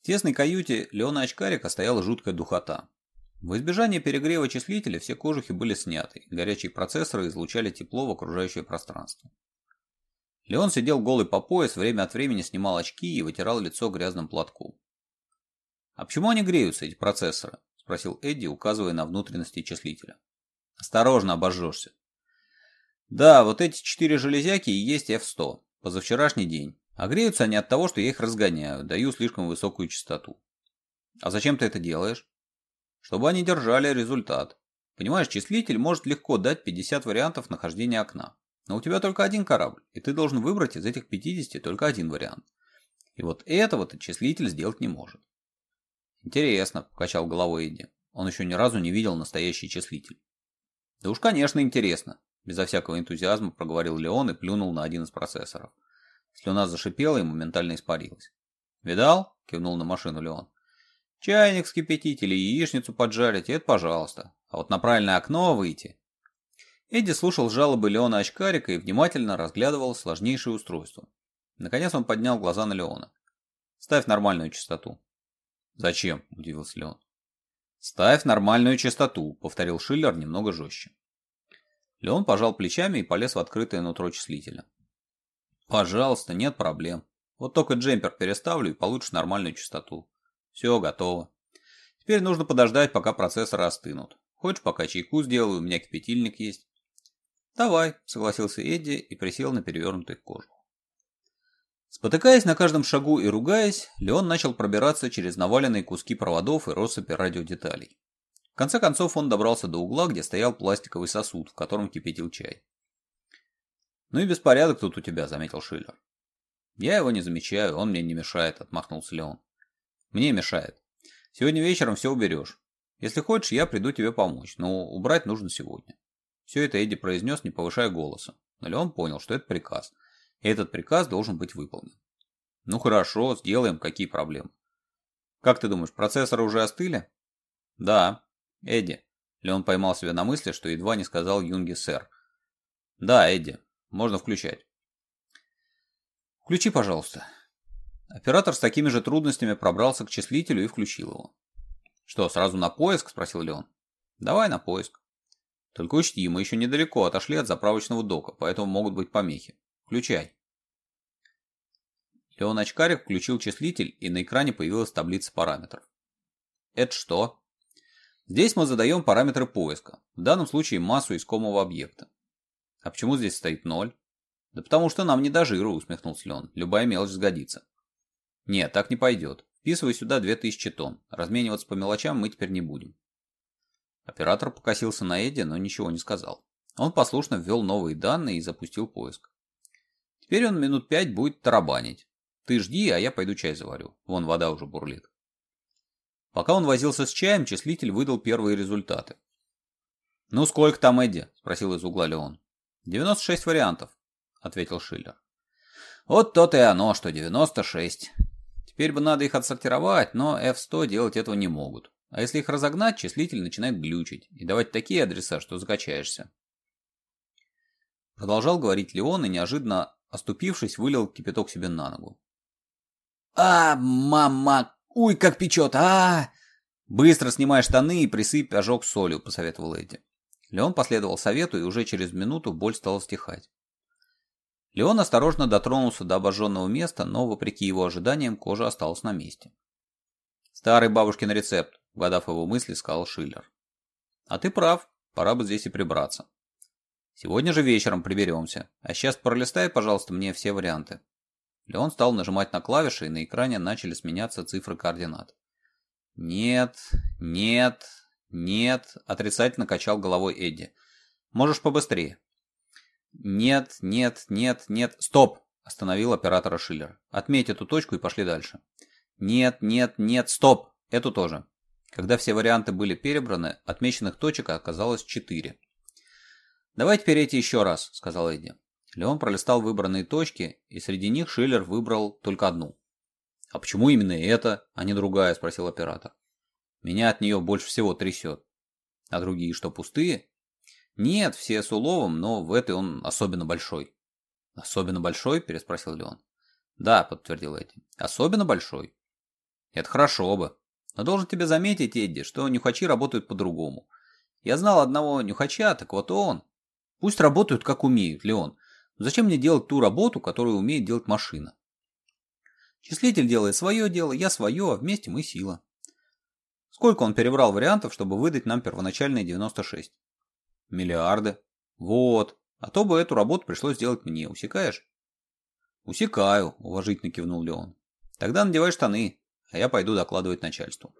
В тесной каюте Леона Очкарика стояла жуткая духота. В избежание перегрева числителя все кожухи были сняты, горячие процессоры излучали тепло в окружающее пространство. Леон сидел голый по пояс, время от времени снимал очки и вытирал лицо грязным платком. «А почему они греются, эти процессоры?» – спросил Эдди, указывая на внутренности числителя. «Осторожно, обожжешься». «Да, вот эти четыре железяки и есть F100. Позавчерашний день. А греются они от того, что я их разгоняю, даю слишком высокую частоту. А зачем ты это делаешь? Чтобы они держали результат. Понимаешь, числитель может легко дать 50 вариантов нахождения окна. Но у тебя только один корабль, и ты должен выбрать из этих 50 только один вариант. И вот этого-то числитель сделать не может. Интересно, покачал головой Эдди. Он еще ни разу не видел настоящий числитель. Да уж, конечно, интересно, безо всякого энтузиазма проговорил Леон и плюнул на один из процессоров. Слюна зашипела и моментально испарилась. «Видал?» – кивнул на машину Леон. «Чайник вскипятить или яичницу поджарить – это пожалуйста. А вот на правильное окно выйти...» Эдди слушал жалобы Леона Очкарика и внимательно разглядывал сложнейшее устройство. Наконец он поднял глаза на Леона. «Ставь нормальную частоту». «Зачем?» – удивился Леон. «Ставь нормальную частоту», – повторил Шиллер немного жестче. Леон пожал плечами и полез в открытое нутро числителя. Пожалуйста, нет проблем. Вот только джемпер переставлю и получишь нормальную частоту. Все, готово. Теперь нужно подождать, пока процессоры остынут. Хочешь, пока чайку сделаю, у меня кипятильник есть. Давай, согласился Эдди и присел на перевернутый кожу. Спотыкаясь на каждом шагу и ругаясь, Леон начал пробираться через наваленные куски проводов и россыпи радиодеталей. В конце концов он добрался до угла, где стоял пластиковый сосуд, в котором кипятил чай. «Ну и беспорядок тут у тебя», — заметил Шиллер. «Я его не замечаю, он мне не мешает», — отмахнулся Леон. «Мне мешает. Сегодня вечером все уберешь. Если хочешь, я приду тебе помочь, но убрать нужно сегодня». Все это Эдди произнес, не повышая голоса. Но Леон понял, что это приказ, и этот приказ должен быть выполнен. «Ну хорошо, сделаем, какие проблемы?» «Как ты думаешь, процессоры уже остыли?» «Да. Эдди». Леон поймал себя на мысли, что едва не сказал Юнге «сэр». «Да, Эдди, можно включать. Включи, пожалуйста. Оператор с такими же трудностями пробрался к числителю и включил его. Что, сразу на поиск? Спросил Леон. Давай на поиск. Только учти, мы еще недалеко отошли от заправочного дока, поэтому могут быть помехи. Включай. Леон Очкарик включил числитель, и на экране появилась таблица параметров. Это что? Здесь мы задаем параметры поиска, в данном случае массу искомого объекта. А почему здесь стоит ноль? Да потому что нам не до жира, усмехнулся Леон. Любая мелочь сгодится. Нет, так не пойдет. Вписывай сюда 2000 тонн. Размениваться по мелочам мы теперь не будем. Оператор покосился на Эдди, но ничего не сказал. Он послушно ввел новые данные и запустил поиск. Теперь он минут пять будет тарабанить. Ты жди, а я пойду чай заварю. Вон вода уже бурлит. Пока он возился с чаем, числитель выдал первые результаты. «Ну сколько там, Эдди?» – спросил из угла Леон. 96 вариантов, ответил Шиллер. Вот то-то и оно, что 96. Теперь бы надо их отсортировать, но F100 делать этого не могут. А если их разогнать, числитель начинает глючить и давать такие адреса, что закачаешься. Продолжал говорить Леон и неожиданно, оступившись, вылил кипяток себе на ногу. «А, мама! Уй, как печет! а Быстро снимай штаны и присыпь ожог солью, посоветовал Эдди. Леон последовал совету, и уже через минуту боль стала стихать. Леон осторожно дотронулся до обожженного места, но, вопреки его ожиданиям, кожа осталась на месте. «Старый бабушкин рецепт», — угадав его мысли, сказал Шиллер. «А ты прав, пора бы здесь и прибраться. Сегодня же вечером приберемся, а сейчас пролистай, пожалуйста, мне все варианты». Леон стал нажимать на клавиши, и на экране начали сменяться цифры координат. «Нет, нет, «Нет», — отрицательно качал головой Эдди. «Можешь побыстрее». «Нет, нет, нет, нет, стоп!» — остановил оператора Шиллер. «Отметь эту точку и пошли дальше». «Нет, нет, нет, стоп! Эту тоже». Когда все варианты были перебраны, отмеченных точек оказалось четыре. «Давайте перейти еще раз», — сказал Эдди. Леон пролистал выбранные точки, и среди них Шиллер выбрал только одну. «А почему именно это, а не другая?» – спросил оператор. Меня от нее больше всего трясет. А другие что, пустые? Нет, все с уловом, но в этой он особенно большой. Особенно большой? Переспросил Леон. Да, подтвердил Эдди. Особенно большой. Это хорошо бы. Но должен тебе заметить, Эдди, что нюхачи работают по-другому. Я знал одного нюхача, так вот он. Пусть работают, как умеют, Леон. Но зачем мне делать ту работу, которую умеет делать машина? Числитель делает свое дело, я свое, а вместе мы сила. Сколько он перебрал вариантов, чтобы выдать нам первоначальные 96? Миллиарды. Вот. А то бы эту работу пришлось делать мне, усекаешь? Усекаю, уважительно кивнул Леон. Тогда надевай штаны, а я пойду докладывать начальству.